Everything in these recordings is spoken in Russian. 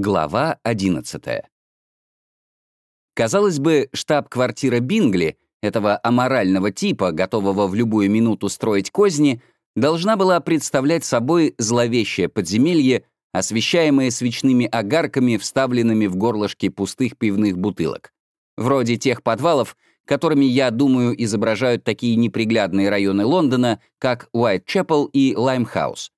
Глава 11. Казалось бы, штаб-квартира Бингли, этого аморального типа, готового в любую минуту строить козни, должна была представлять собой зловещее подземелье, освещаемое свечными огарками, вставленными в горлышки пустых пивных бутылок. Вроде тех подвалов, которыми, я думаю, изображают такие неприглядные районы Лондона, как Уайтчепл и Лаймхаус.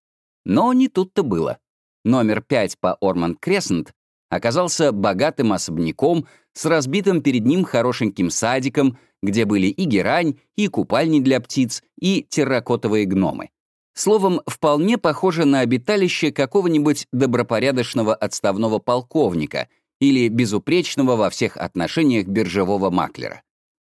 Но не тут-то было. Номер 5 по Орманд Крессент оказался богатым особняком с разбитым перед ним хорошеньким садиком, где были и герань, и купальни для птиц, и терракотовые гномы. Словом, вполне похоже на обиталище какого-нибудь добропорядочного отставного полковника или безупречного во всех отношениях биржевого маклера.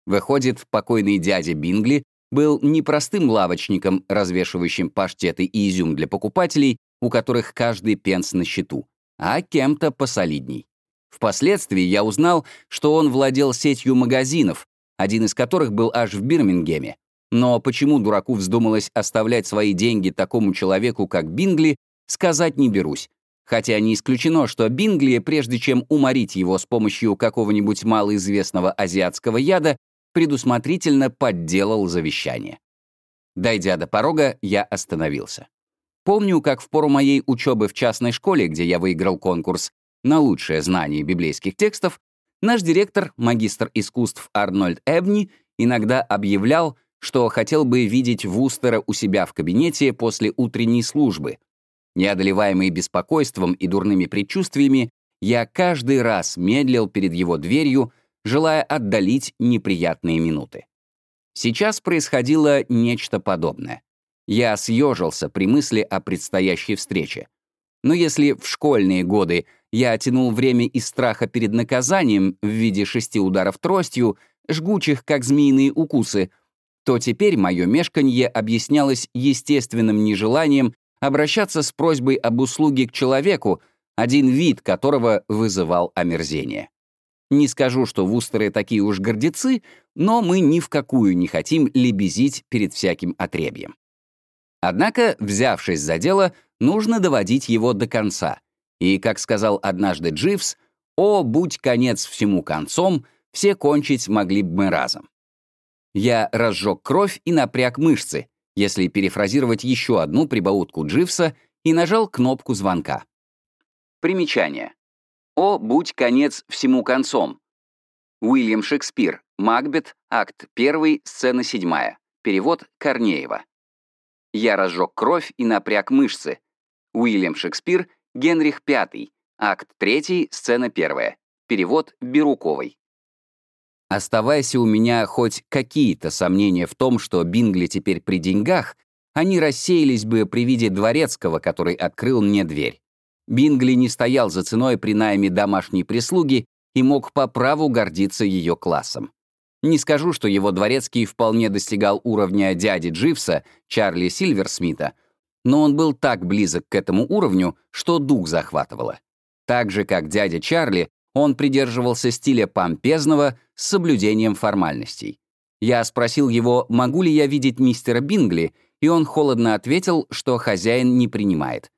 Выходит, покойный дядя Бингли был не простым лавочником, развешивающим паштеты и изюм для покупателей, у которых каждый пенс на счету, а кем-то посолидней. Впоследствии я узнал, что он владел сетью магазинов, один из которых был аж в Бирмингеме. Но почему дураку вздумалось оставлять свои деньги такому человеку, как Бингли, сказать не берусь. Хотя не исключено, что Бингли, прежде чем уморить его с помощью какого-нибудь малоизвестного азиатского яда, предусмотрительно подделал завещание. Дойдя до порога, я остановился. Помню, как в пору моей учебы в частной школе, где я выиграл конкурс на лучшее знание библейских текстов, наш директор, магистр искусств Арнольд Эбни, иногда объявлял, что хотел бы видеть Вустера у себя в кабинете после утренней службы. Неодолеваемый беспокойством и дурными предчувствиями, я каждый раз медлил перед его дверью, желая отдалить неприятные минуты. Сейчас происходило нечто подобное. Я съежился при мысли о предстоящей встрече. Но если в школьные годы я тянул время из страха перед наказанием в виде шести ударов тростью, жгучих, как змеиные укусы, то теперь мое мешканье объяснялось естественным нежеланием обращаться с просьбой об услуге к человеку, один вид которого вызывал омерзение. Не скажу, что вустеры такие уж гордецы, но мы ни в какую не хотим лебезить перед всяким отребьем. Однако, взявшись за дело, нужно доводить его до конца. И, как сказал однажды Дживс, «О, будь конец всему концом, все кончить могли бы мы разом». Я разжег кровь и напряг мышцы, если перефразировать еще одну прибаутку Дживса, и нажал кнопку звонка. Примечание. «О, будь конец всему концом». Уильям Шекспир, Макбет, акт 1, сцена 7. Перевод Корнеева. Я разжег кровь и напряг мышцы. Уильям Шекспир, Генрих V, акт 3, сцена 1. Перевод Бируковой. Оставайся у меня хоть какие-то сомнения в том, что Бингли теперь при деньгах, они рассеялись бы при виде дворецкого, который открыл мне дверь. Бингли не стоял за ценой при найме домашней прислуги и мог по праву гордиться ее классом. Не скажу, что его дворецкий вполне достигал уровня дяди Дживса, Чарли Сильверсмита, но он был так близок к этому уровню, что дух захватывало. Так же, как дядя Чарли, он придерживался стиля помпезного с соблюдением формальностей. Я спросил его, могу ли я видеть мистера Бингли, и он холодно ответил, что хозяин не принимает.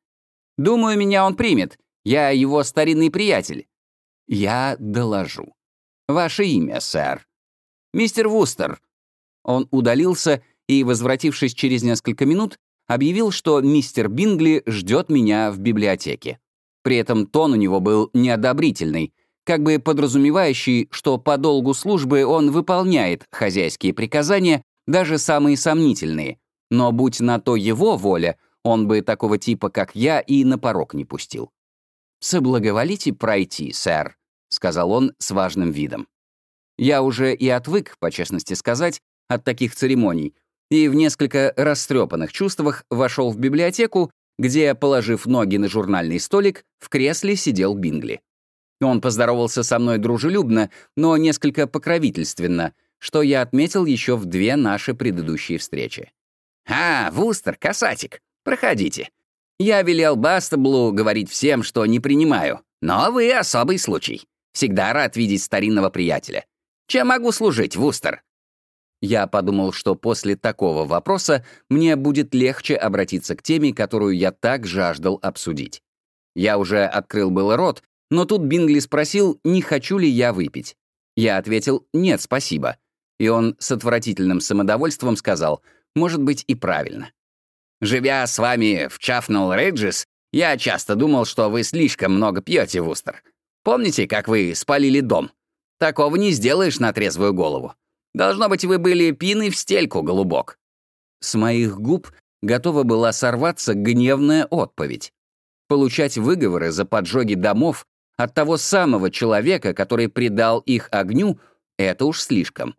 «Думаю, меня он примет. Я его старинный приятель». «Я доложу». «Ваше имя, сэр?» «Мистер Вустер». Он удалился и, возвратившись через несколько минут, объявил, что мистер Бингли ждет меня в библиотеке. При этом тон у него был неодобрительный, как бы подразумевающий, что по долгу службы он выполняет хозяйские приказания, даже самые сомнительные, но будь на то его воля, он бы такого типа, как я, и на порог не пустил. «Соблаговолите пройти, сэр», — сказал он с важным видом. Я уже и отвык, по честности сказать, от таких церемоний, и в несколько растрепанных чувствах вошел в библиотеку, где, положив ноги на журнальный столик, в кресле сидел Бингли. Он поздоровался со мной дружелюбно, но несколько покровительственно, что я отметил еще в две наши предыдущие встречи. «А, Вустер, касатик, проходите. Я велел Бастаблу говорить всем, что не принимаю, но вы особый случай. Всегда рад видеть старинного приятеля. Чем могу служить, Вустер?» Я подумал, что после такого вопроса мне будет легче обратиться к теме, которую я так жаждал обсудить. Я уже открыл был рот, Но тут Бингли спросил, не хочу ли я выпить. Я ответил «нет, спасибо». И он с отвратительным самодовольством сказал «может быть и правильно». Живя с вами в Чафнелл Рейджес, я часто думал, что вы слишком много пьете, Вустер. Помните, как вы спалили дом? Такого не сделаешь на трезвую голову. Должно быть, вы были пины в стельку, голубок». С моих губ готова была сорваться гневная отповедь. Получать выговоры за поджоги домов от того самого человека, который предал их огню, это уж слишком.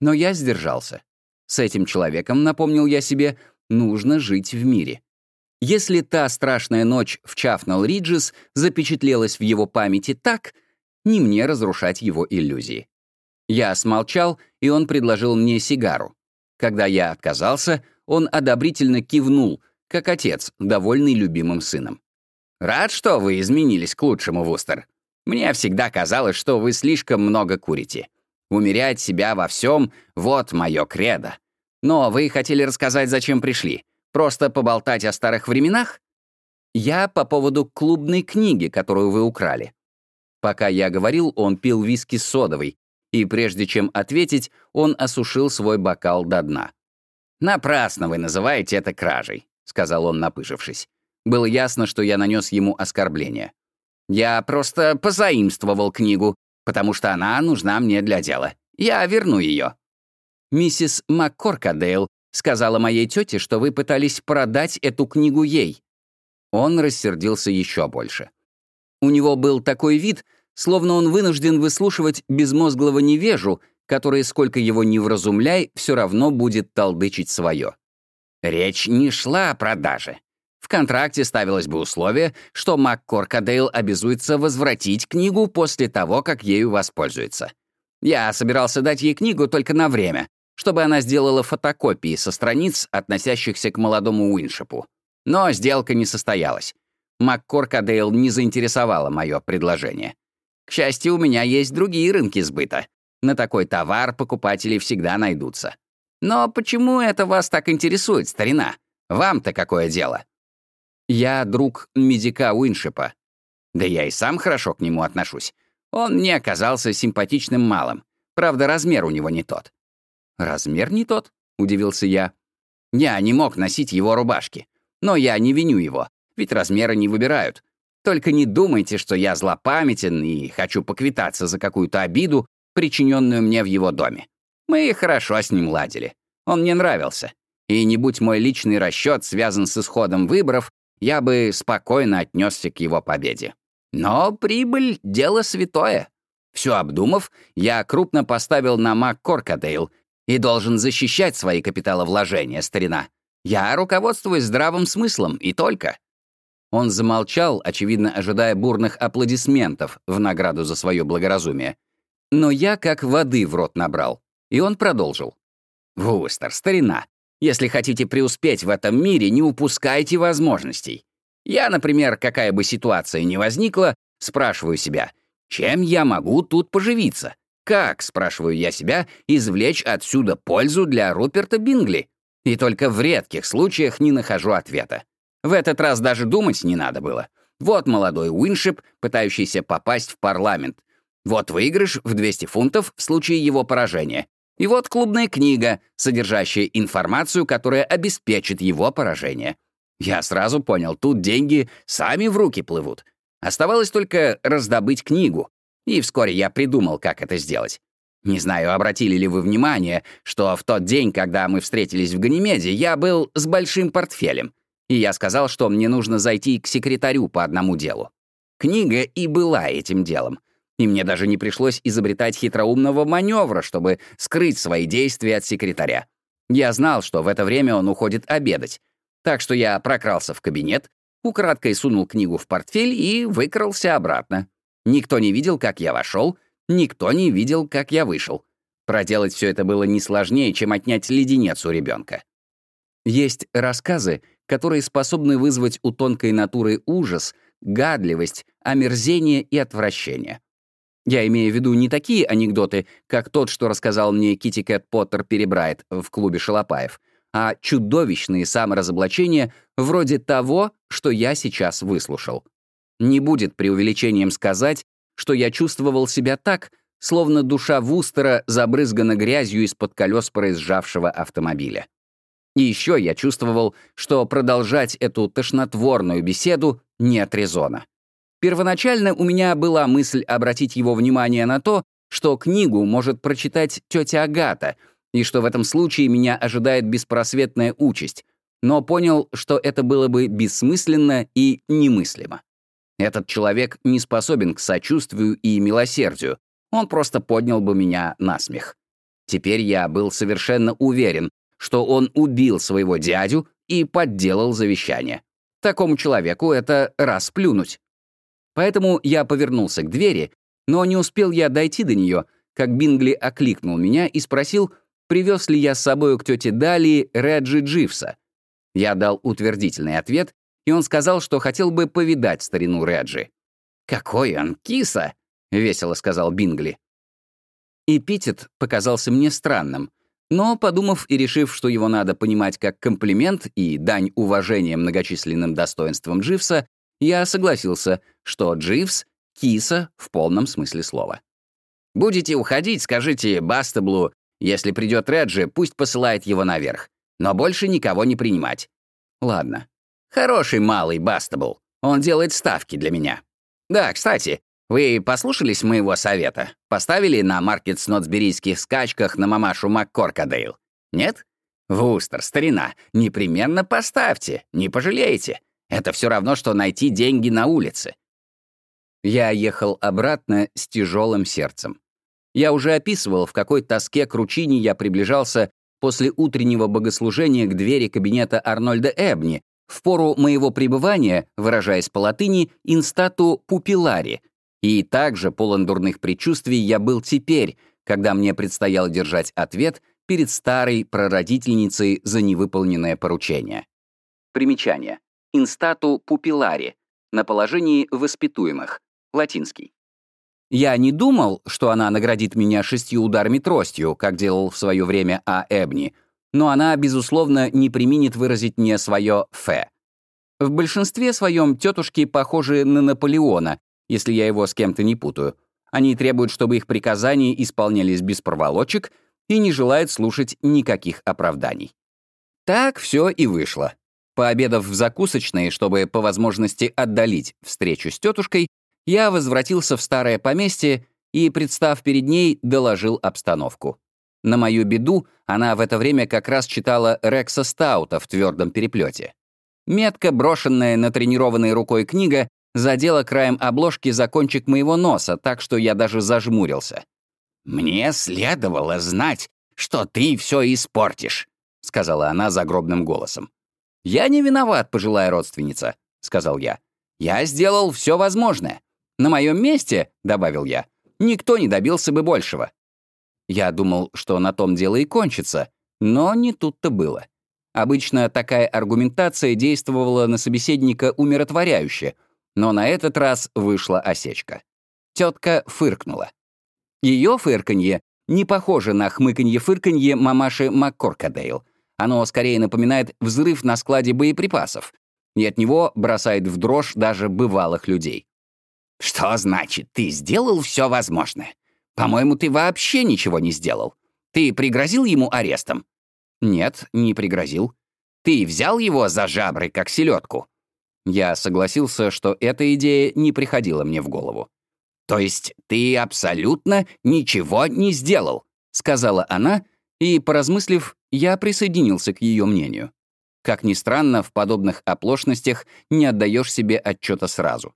Но я сдержался. С этим человеком, напомнил я себе, нужно жить в мире. Если та страшная ночь в Чафнал-Риджес запечатлелась в его памяти так, не мне разрушать его иллюзии. Я смолчал, и он предложил мне сигару. Когда я отказался, он одобрительно кивнул, как отец, довольный любимым сыном. «Рад, что вы изменились к лучшему, Вустер. Мне всегда казалось, что вы слишком много курите. Умерять себя во всем — вот мое кредо. Но вы хотели рассказать, зачем пришли? Просто поболтать о старых временах? Я по поводу клубной книги, которую вы украли. Пока я говорил, он пил виски с содовой, и прежде чем ответить, он осушил свой бокал до дна. «Напрасно вы называете это кражей», — сказал он, напыжившись. Было ясно, что я нанес ему оскорбление. «Я просто позаимствовал книгу, потому что она нужна мне для дела. Я верну ее». «Миссис МакКоркадейл сказала моей тете, что вы пытались продать эту книгу ей». Он рассердился еще больше. У него был такой вид, словно он вынужден выслушивать безмозглого невежу, который, сколько его ни вразумляй, все равно будет толдычить свое. Речь не шла о продаже. В контракте ставилось бы условие, что МакКоркадейл обязуется возвратить книгу после того, как ею воспользуется. Я собирался дать ей книгу только на время, чтобы она сделала фотокопии со страниц, относящихся к молодому Уиншепу. Но сделка не состоялась. МакКоркадейл не заинтересовало мое предложение. К счастью, у меня есть другие рынки сбыта. На такой товар покупатели всегда найдутся. Но почему это вас так интересует, старина? Вам-то какое дело? Я друг медика Уиншипа. Да я и сам хорошо к нему отношусь. Он мне оказался симпатичным малым. Правда, размер у него не тот. «Размер не тот?» — удивился я. «Я не мог носить его рубашки. Но я не виню его, ведь размеры не выбирают. Только не думайте, что я злопамятен и хочу поквитаться за какую-то обиду, причиненную мне в его доме. Мы хорошо с ним ладили. Он мне нравился. И не будь мой личный расчет связан с исходом выборов, я бы спокойно отнесся к его победе. Но прибыль — дело святое. Все обдумав, я крупно поставил на Мак Коркадейл и должен защищать свои капиталовложения, старина. Я руководствуюсь здравым смыслом, и только. Он замолчал, очевидно, ожидая бурных аплодисментов в награду за свое благоразумие. Но я как воды в рот набрал. И он продолжил. «Вустер, старина, если хотите преуспеть в этом мире, не упускайте возможностей. Я, например, какая бы ситуация ни возникла, спрашиваю себя, чем я могу тут поживиться? Как, спрашиваю я себя, извлечь отсюда пользу для Руперта Бингли? И только в редких случаях не нахожу ответа. В этот раз даже думать не надо было. Вот молодой Уиншип, пытающийся попасть в парламент. Вот выигрыш в 200 фунтов в случае его поражения. И вот клубная книга, содержащая информацию, которая обеспечит его поражение. Я сразу понял, тут деньги сами в руки плывут. Оставалось только раздобыть книгу. И вскоре я придумал, как это сделать. Не знаю, обратили ли вы внимание, что в тот день, когда мы встретились в Ганимеде, я был с большим портфелем и я сказал, что мне нужно зайти к секретарю по одному делу. Книга и была этим делом. И мне даже не пришлось изобретать хитроумного маневра, чтобы скрыть свои действия от секретаря. Я знал, что в это время он уходит обедать. Так что я прокрался в кабинет, украдкой сунул книгу в портфель и выкрался обратно. Никто не видел, как я вошел, никто не видел, как я вышел. Проделать все это было не сложнее, чем отнять леденец у ребенка. Есть рассказы, которые способны вызвать у тонкой натуры ужас, гадливость, омерзение и отвращение. Я имею в виду не такие анекдоты, как тот, что рассказал мне Кити Кэт Поттер перебрает в клубе Шалопаев, а чудовищные саморазоблачения вроде того, что я сейчас выслушал. Не будет преувеличением сказать, что я чувствовал себя так, словно душа Вустера забрызгана грязью из-под колес проезжавшего автомобиля. И еще я чувствовал, что продолжать эту тошнотворную беседу нет резона. Первоначально у меня была мысль обратить его внимание на то, что книгу может прочитать тетя Агата, и что в этом случае меня ожидает беспросветная участь, но понял, что это было бы бессмысленно и немыслимо. Этот человек не способен к сочувствию и милосердию, он просто поднял бы меня на смех. Теперь я был совершенно уверен, что он убил своего дядю и подделал завещание. Такому человеку это расплюнуть. Поэтому я повернулся к двери, но не успел я дойти до нее, как Бингли окликнул меня и спросил, привез ли я с собой к тете Дали Реджи Дживса. Я дал утвердительный ответ, и он сказал, что хотел бы повидать старину Реджи. «Какой он киса!» — весело сказал Бингли. Эпитет показался мне странным, но, подумав и решив, что его надо понимать как комплимент и дань уважения многочисленным достоинствам Дживса, я согласился, что Дживс — киса в полном смысле слова. «Будете уходить, скажите Бастаблу, если придет Реджи, пусть посылает его наверх, но больше никого не принимать». «Ладно. Хороший малый Бастабл. Он делает ставки для меня. Да, кстати, вы послушались моего совета? Поставили на маркет снотсберийских скачках на мамашу МакКоркадейл? Нет? Вустер, старина, непременно поставьте, не пожалеете. Это все равно, что найти деньги на улице. Я ехал обратно с тяжелым сердцем. Я уже описывал, в какой тоске кручине я приближался после утреннего богослужения к двери кабинета Арнольда Эбни, в пору моего пребывания, выражаясь по латыни, инстату пупилари, и также полон дурных предчувствий я был теперь, когда мне предстояло держать ответ перед старой прародительницей за невыполненное поручение. Примечание. Инстату пупилари. На положении воспитуемых. Латинский. Я не думал, что она наградит меня шестью ударами тростью, как делал в свое время А. Эбни, но она, безусловно, не применит выразить мне свое «фе». В большинстве своем тетушки похожи на Наполеона, если я его с кем-то не путаю. Они требуют, чтобы их приказания исполнялись без проволочек и не желают слушать никаких оправданий. Так все и вышло. Пообедав в закусочной, чтобы по возможности отдалить встречу с тетушкой, я возвратился в старое поместье и, представ перед ней, доложил обстановку. На мою беду, она в это время как раз читала Рекса Стаута в твердом переплете. Метко брошенная натренированной рукой книга задела краем обложки за кончик моего носа, так что я даже зажмурился. «Мне следовало знать, что ты все испортишь», — сказала она загробным голосом. «Я не виноват, пожилая родственница», — сказал я. «Я сделал все возможное. На моем месте», — добавил я, — «никто не добился бы большего». Я думал, что на том дело и кончится, но не тут-то было. Обычно такая аргументация действовала на собеседника умиротворяюще, но на этот раз вышла осечка. Тетка фыркнула. Ее фырканье не похоже на хмыканье-фырканье мамаши МакКоркадейл. Оно скорее напоминает взрыв на складе боеприпасов, и от него бросает в дрожь даже бывалых людей. «Что значит, ты сделал все возможное? По-моему, ты вообще ничего не сделал. Ты пригрозил ему арестом?» «Нет, не пригрозил. Ты взял его за жабры, как селедку?» Я согласился, что эта идея не приходила мне в голову. «То есть ты абсолютно ничего не сделал?» — сказала она, и, поразмыслив, я присоединился к ее мнению. Как ни странно, в подобных оплошностях не отдаешь себе отчета сразу.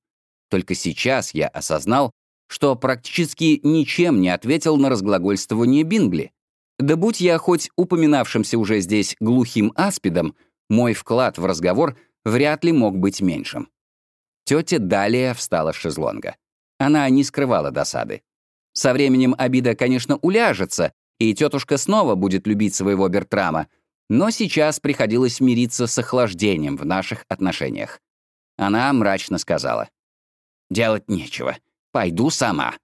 Только сейчас я осознал, что практически ничем не ответил на разглагольствование Бингли. Да будь я хоть упоминавшимся уже здесь глухим аспидом, мой вклад в разговор — вряд ли мог быть меньшим. Тетя Далия встала с шезлонга. Она не скрывала досады. Со временем обида, конечно, уляжется, и тетушка снова будет любить своего Бертрама, но сейчас приходилось мириться с охлаждением в наших отношениях. Она мрачно сказала. «Делать нечего. Пойду сама».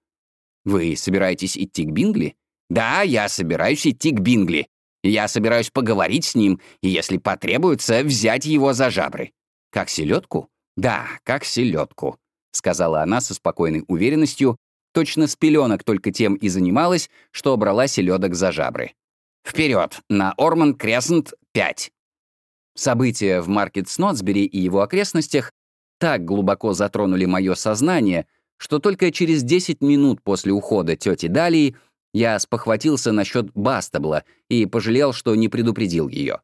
«Вы собираетесь идти к Бингли?» «Да, я собираюсь идти к Бингли. Я собираюсь поговорить с ним, и, если потребуется, взять его за жабры. Как селедку? Да, как селедку. сказала она со спокойной уверенностью, точно с пеленок только тем и занималась, что брала селедок за жабры. Вперед, на Орманд Кресент 5. События в Маркет Снотсбери и его окрестностях так глубоко затронули мое сознание, что только через 10 минут после ухода тети Далии я спохватился насчет Бастабла и пожалел, что не предупредил ее.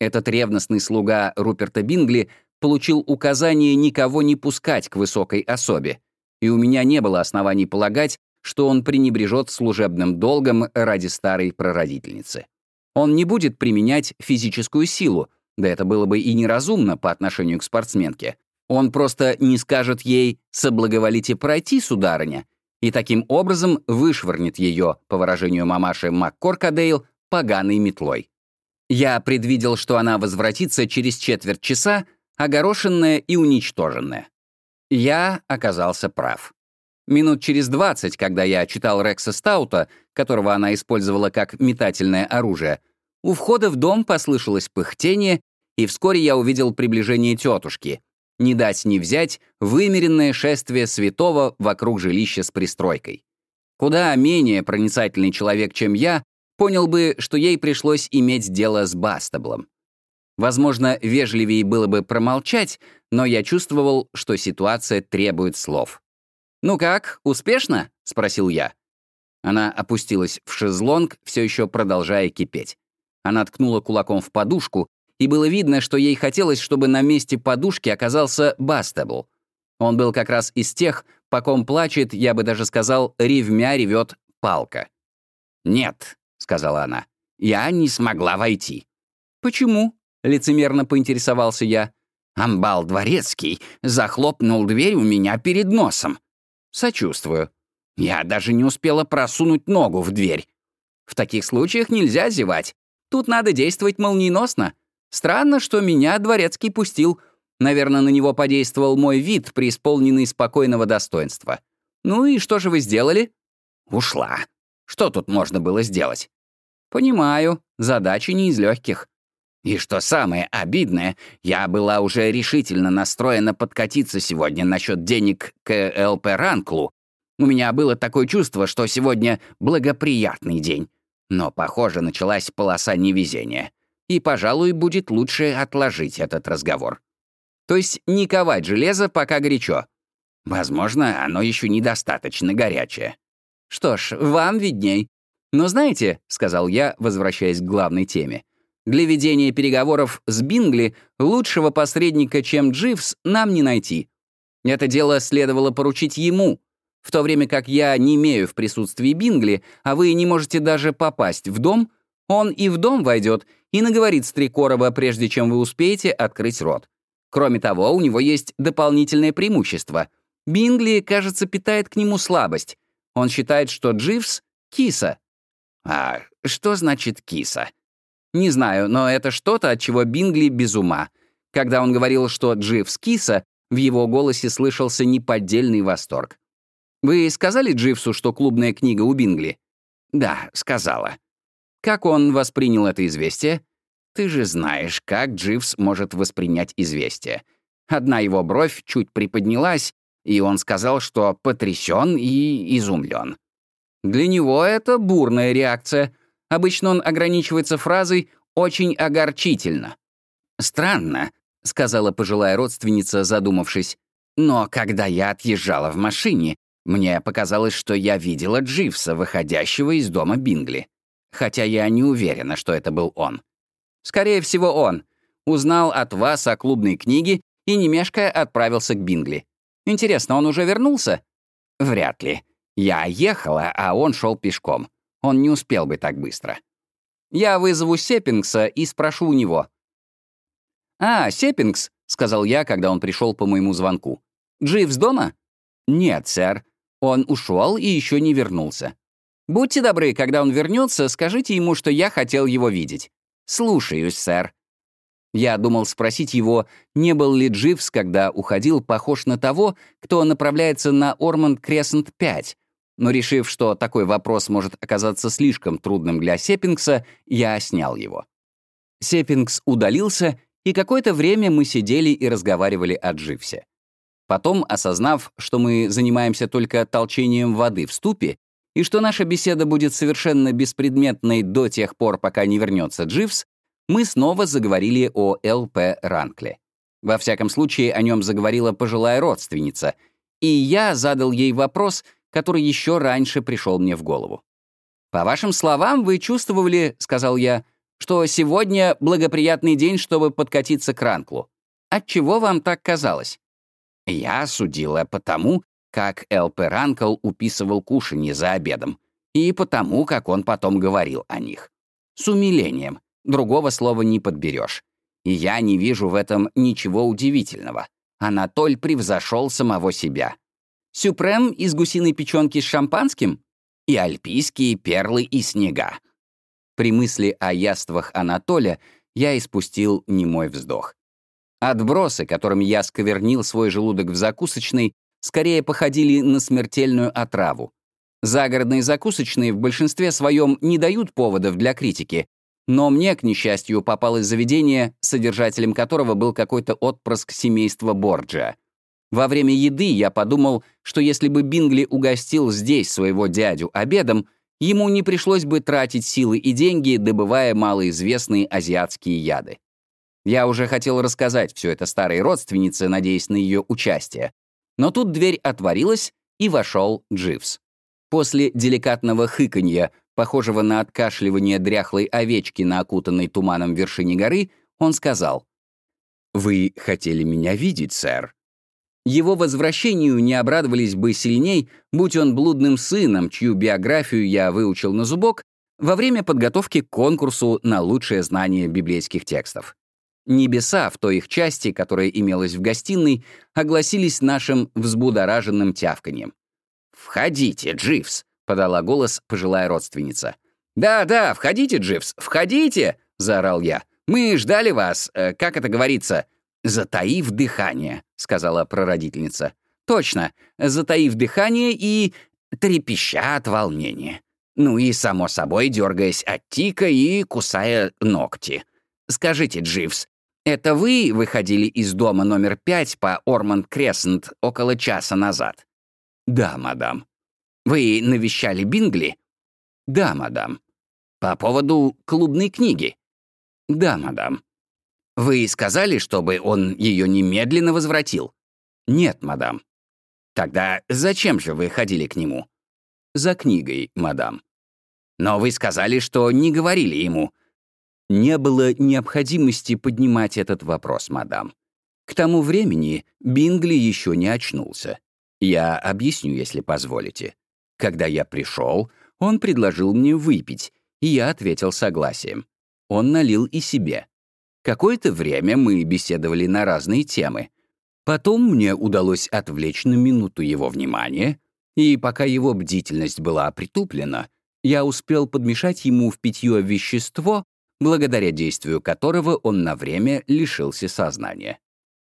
Этот ревностный слуга Руперта Бингли получил указание никого не пускать к высокой особе, и у меня не было оснований полагать, что он пренебрежет служебным долгом ради старой прародительницы. Он не будет применять физическую силу, да это было бы и неразумно по отношению к спортсменке. Он просто не скажет ей «соблаговолите пройти, сударыня», и таким образом вышвырнет ее, по выражению мамаши МакКоркадейл, поганой метлой. Я предвидел, что она возвратится через четверть часа, огорошенная и уничтоженная. Я оказался прав. Минут через двадцать, когда я читал Рекса Стаута, которого она использовала как метательное оружие, у входа в дом послышалось пыхтение, и вскоре я увидел приближение тетушки. Не дать не взять вымеренное шествие святого вокруг жилища с пристройкой. Куда менее проницательный человек, чем я, понял бы, что ей пришлось иметь дело с Бастаблом. Возможно, вежливее было бы промолчать, но я чувствовал, что ситуация требует слов. «Ну как, успешно?» — спросил я. Она опустилась в шезлонг, все еще продолжая кипеть. Она ткнула кулаком в подушку, и было видно, что ей хотелось, чтобы на месте подушки оказался Бастабл. Он был как раз из тех, по ком плачет, я бы даже сказал, ревмя ревет палка. «Нет», — сказала она, — «я не смогла войти». «Почему?» — лицемерно поинтересовался я. «Амбал Дворецкий захлопнул дверь у меня перед носом». «Сочувствую. Я даже не успела просунуть ногу в дверь. В таких случаях нельзя зевать. Тут надо действовать молниеносно. Странно, что меня Дворецкий пустил. Наверное, на него подействовал мой вид, преисполненный спокойного достоинства. Ну и что же вы сделали?» «Ушла. Что тут можно было сделать?» «Понимаю. Задача не из легких. И что самое обидное, я была уже решительно настроена подкатиться сегодня насчет денег к ЛП Ранклу. У меня было такое чувство, что сегодня благоприятный день. Но, похоже, началась полоса невезения. И, пожалуй, будет лучше отложить этот разговор. То есть не ковать железо, пока горячо. Возможно, оно еще недостаточно горячее. Что ж, вам видней. Но знаете, — сказал я, возвращаясь к главной теме, для ведения переговоров с Бингли лучшего посредника, чем Дживс, нам не найти. Это дело следовало поручить ему, в то время как я не имею в присутствии Бингли, а вы не можете даже попасть в дом, он и в дом войдет и наговорит Стрекорова, прежде чем вы успеете открыть рот. Кроме того, у него есть дополнительное преимущество. Бингли, кажется, питает к нему слабость. Он считает, что Дживс — киса. А что значит киса? Не знаю, но это что-то, от чего Бингли без ума. Когда он говорил, что Дживс киса, в его голосе слышался неподдельный восторг. «Вы сказали Дживсу, что клубная книга у Бингли?» «Да, сказала». «Как он воспринял это известие?» «Ты же знаешь, как Дживс может воспринять известие». Одна его бровь чуть приподнялась, и он сказал, что потрясен и изумлен. Для него это бурная реакция, Обычно он ограничивается фразой «очень огорчительно». «Странно», — сказала пожилая родственница, задумавшись. «Но когда я отъезжала в машине, мне показалось, что я видела Дживса, выходящего из дома Бингли. Хотя я не уверена, что это был он. Скорее всего, он. Узнал от вас о клубной книге и, не мешкая, отправился к Бингли. Интересно, он уже вернулся? Вряд ли. Я ехала, а он шел пешком. Он не успел бы так быстро. Я вызову Сеппингса и спрошу у него. «А, Сеппингс», — сказал я, когда он пришел по моему звонку. «Дживс дома?» «Нет, сэр. Он ушел и еще не вернулся. Будьте добры, когда он вернется, скажите ему, что я хотел его видеть. Слушаюсь, сэр». Я думал спросить его, не был ли Дживс, когда уходил, похож на того, кто направляется на Ормонд Кресент 5, но решив, что такой вопрос может оказаться слишком трудным для Сеппингса, я снял его. Сеппингс удалился, и какое-то время мы сидели и разговаривали о Дживсе. Потом, осознав, что мы занимаемся только толчением воды в ступе, и что наша беседа будет совершенно беспредметной до тех пор, пока не вернется Дживс, мы снова заговорили о Л.П. Ранкле. Во всяком случае, о нем заговорила пожилая родственница, и я задал ей вопрос, который еще раньше пришел мне в голову. «По вашим словам, вы чувствовали, — сказал я, — что сегодня благоприятный день, чтобы подкатиться к Ранклу. Отчего вам так казалось?» Я судила потому, как Л.П. Ранкл уписывал кушанье за обедом, и потому, как он потом говорил о них. С умилением. Другого слова не подберешь. И я не вижу в этом ничего удивительного. Анатоль превзошел самого себя. Сюпрем из гусиной печенки с шампанским? И альпийские перлы и снега. При мысли о яствах Анатоля я испустил немой вздох. Отбросы, которыми я сквернил свой желудок в закусочной, скорее походили на смертельную отраву. Загородные закусочные в большинстве своем не дают поводов для критики, но мне, к несчастью, попалось заведение, содержателем которого был какой-то отпрыск семейства Борджа. Во время еды я подумал, что если бы Бингли угостил здесь своего дядю обедом, ему не пришлось бы тратить силы и деньги, добывая малоизвестные азиатские яды. Я уже хотел рассказать все это старой родственнице, надеясь на ее участие. Но тут дверь отворилась, и вошел Дживс. После деликатного хыканья, похожего на откашливание дряхлой овечки на окутанной туманом вершине горы, он сказал, «Вы хотели меня видеть, сэр?» Его возвращению не обрадовались бы сильней, будь он блудным сыном, чью биографию я выучил на зубок, во время подготовки к конкурсу на лучшее знание библейских текстов. Небеса в той их части, которая имелась в гостиной, огласились нашим взбудораженным тявканьем. «Входите, Дживс!» — подала голос пожилая родственница. «Да-да, входите, Дживс, входите!» — заорал я. «Мы ждали вас, э, как это говорится, затаив дыхание», — сказала прародительница. «Точно, затаив дыхание и трепеща от волнения. Ну и, само собой, дергаясь от тика и кусая ногти. Скажите, Дживс, это вы выходили из дома номер пять по Орманд Крессент около часа назад? Да, мадам. Вы навещали Бингли? Да, мадам. По поводу клубной книги? Да, мадам. Вы сказали, чтобы он ее немедленно возвратил? Нет, мадам. Тогда зачем же вы ходили к нему? За книгой, мадам. Но вы сказали, что не говорили ему. Не было необходимости поднимать этот вопрос, мадам. К тому времени Бингли еще не очнулся. Я объясню, если позволите. Когда я пришел, он предложил мне выпить, и я ответил согласием. Он налил и себе. Какое-то время мы беседовали на разные темы. Потом мне удалось отвлечь на минуту его внимание, и пока его бдительность была притуплена, я успел подмешать ему в питье вещество, благодаря действию которого он на время лишился сознания.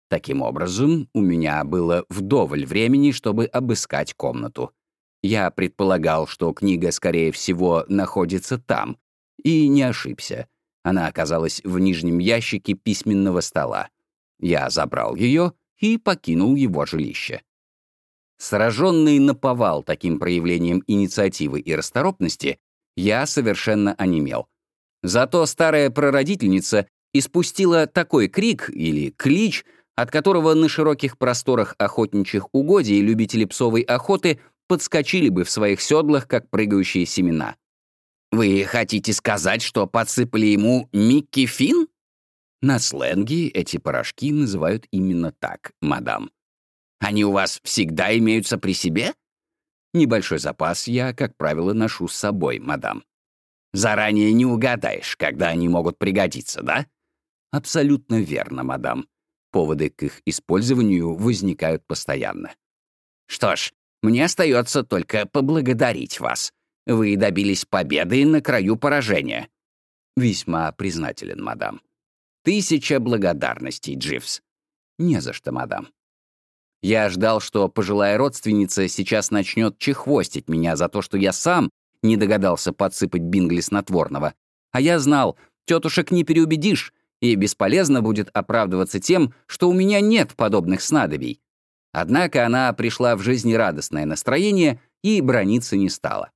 Таким образом, у меня было вдоволь времени, чтобы обыскать комнату. Я предполагал, что книга, скорее всего, находится там, и не ошибся. Она оказалась в нижнем ящике письменного стола. Я забрал ее и покинул его жилище. Сраженный наповал таким проявлением инициативы и расторопности, я совершенно онемел — Зато старая прародительница испустила такой крик или клич, от которого на широких просторах охотничьих угодий любители псовой охоты подскочили бы в своих седлах, как прыгающие семена. «Вы хотите сказать, что подсыпали ему Микки Фин? На сленге эти порошки называют именно так, мадам. Они у вас всегда имеются при себе? Небольшой запас я, как правило, ношу с собой, мадам. Заранее не угадаешь, когда они могут пригодиться, да? Абсолютно верно, мадам. Поводы к их использованию возникают постоянно. Что ж, мне остается только поблагодарить вас. Вы добились победы на краю поражения. Весьма признателен, мадам. Тысяча благодарностей, Дживс. Не за что, мадам. Я ждал, что пожилая родственница сейчас начнет чехвостить меня за то, что я сам не догадался подсыпать Бингли снотворного. А я знал, тетушек не переубедишь, и бесполезно будет оправдываться тем, что у меня нет подобных снадобий. Однако она пришла в жизнерадостное настроение и брониться не стала.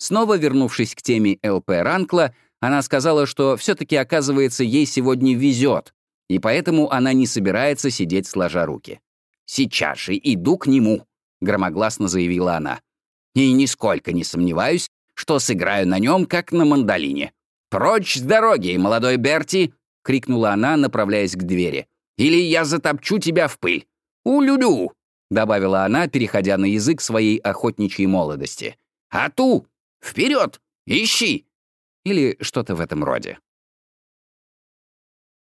Снова вернувшись к теме ЛП Ранкла, она сказала, что все-таки, оказывается, ей сегодня везет, и поэтому она не собирается сидеть сложа руки. «Сейчас же иду к нему», — громогласно заявила она. «И нисколько не сомневаюсь, что сыграю на нем, как на мандолине. Прочь с дороги, молодой Берти!» — крикнула она, направляясь к двери. «Или я затопчу тебя в пыль. У-лю-лю!» — добавила она, переходя на язык своей охотничьей молодости. «А ту! Вперед! Ищи!» Или что-то в этом роде.